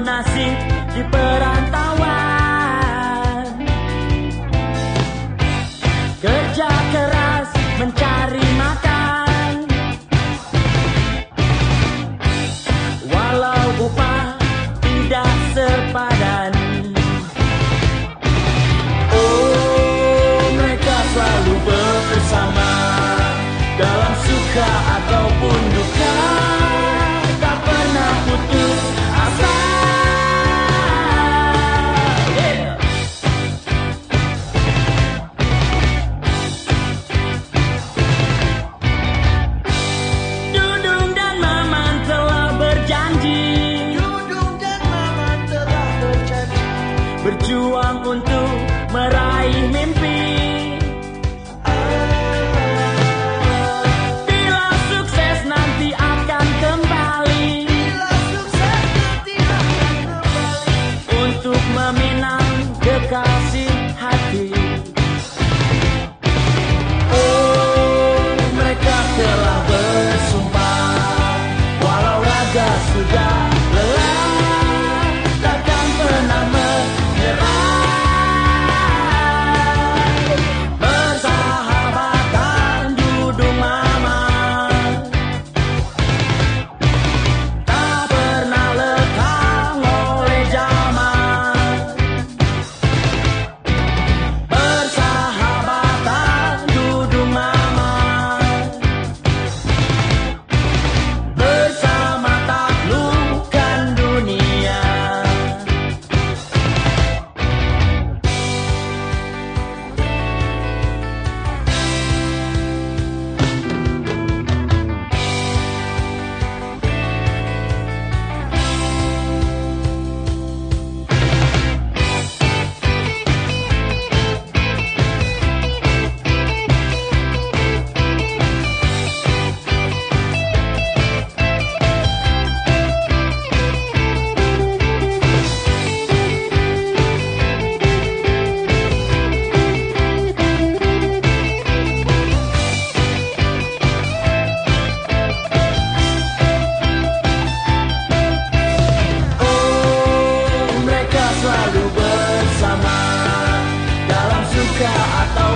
nasib di perantauan. Kerja keras mencari makan. Walau upah tidak sepadan. Oh mereka selalu bersama Dalam suka ataupun berjuang untuk meraih mimpi. selalu bersama dalam suka atau